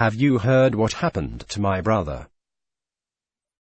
Have you heard what happened to my brother?